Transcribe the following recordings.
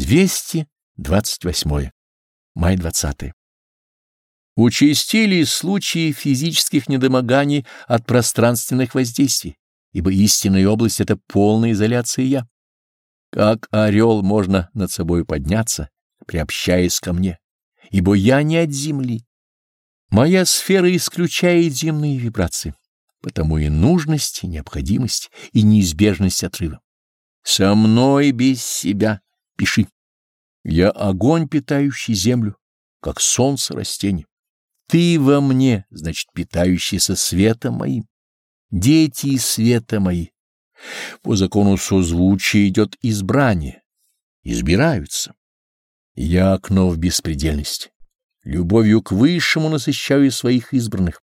228. Май 20. Участились случаи физических недомоганий от пространственных воздействий, ибо истинная область — это полная изоляция «я». Как орел можно над собой подняться, приобщаясь ко мне, ибо я не от земли. Моя сфера исключает земные вибрации, потому и нужность, и необходимость, и неизбежность отрыва. Со мной без себя Пиши. Я огонь, питающий землю, как солнце растение. Ты во мне, значит, питающийся светом моим. Дети света мои. По закону созвучия идет избрание. Избираются. Я окно в беспредельность. Любовью к высшему насыщаю своих избранных.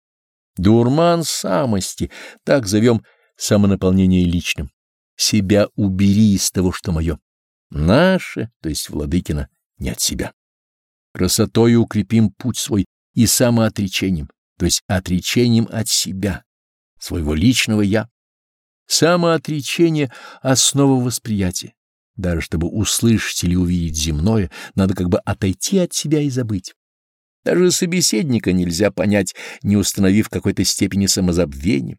Дурман самости, так зовем самонаполнение личным. Себя убери из того, что мое. Наше, то есть Владыкина, не от себя. Красотой укрепим путь свой и самоотречением, то есть отречением от себя, своего личного «я». Самоотречение — основа восприятия. Даже чтобы услышать или увидеть земное, надо как бы отойти от себя и забыть. Даже собеседника нельзя понять, не установив какой-то степени самозабвения.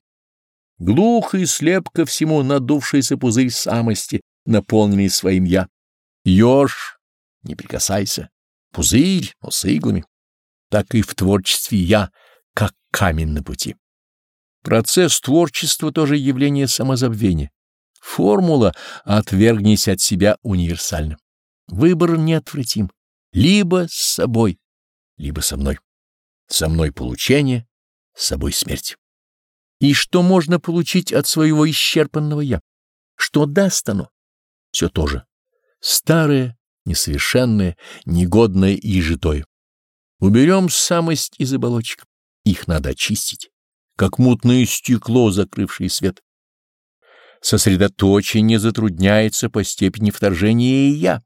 Глух и слеп ко всему надувшийся пузырь самости, наполненный своим «я». Ёж, не прикасайся, пузырь, но с иглами. Так и в творчестве «я», как камень на пути. Процесс творчества тоже явление самозабвения. Формула «отвергнись от себя» универсальна. Выбор неотвратим. Либо с собой, либо со мной. Со мной получение, с собой смерть. И что можно получить от своего исчерпанного «я»? Что даст оно? все то же. Старое, несовершенное, негодное и житое. Уберем самость из оболочек. Их надо очистить, как мутное стекло, закрывшее свет. Сосредоточение затрудняется по степени вторжения «я».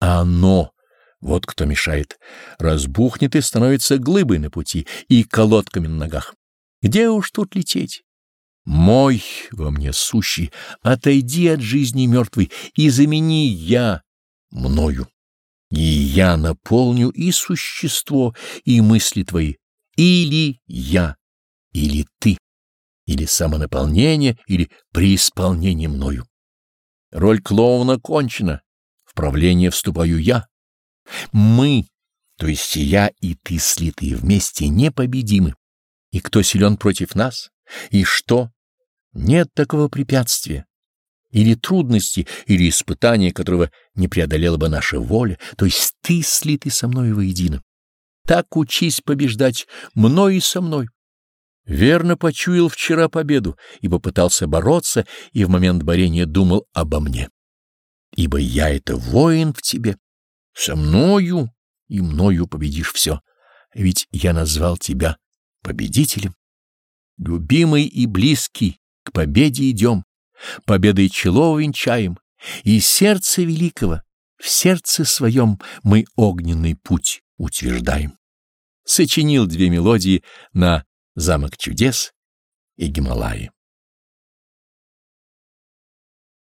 А оно, вот кто мешает, разбухнет и становится глыбой на пути и колодками на ногах. Где уж тут лететь? Мой во мне сущий, отойди от жизни мертвой и замени я мною. И я наполню и существо, и мысли твои, или я, или ты, или самонаполнение, или преисполнение мною. Роль клоуна кончена, в правление вступаю я. Мы, то есть я и ты, слитые вместе, непобедимы. И кто силен против нас? И что? Нет такого препятствия, или трудности, или испытания, которого не преодолела бы наша воля, то есть ты слитый со мной воедино. Так учись побеждать мной и со мной. Верно почуял вчера победу, ибо пытался бороться и в момент борения думал обо мне. Ибо я — это воин в тебе. Со мною и мною победишь все. Ведь я назвал тебя победителем. Любимый и близкий, к победе идем, победой чело венчаем, и сердце великого, в сердце своем мы огненный путь утверждаем. Сочинил две мелодии на «Замок чудес» и «Гималаи».